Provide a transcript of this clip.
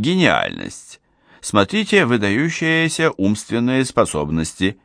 Гениальность. Смотрите «Выдающиеся умственные способности».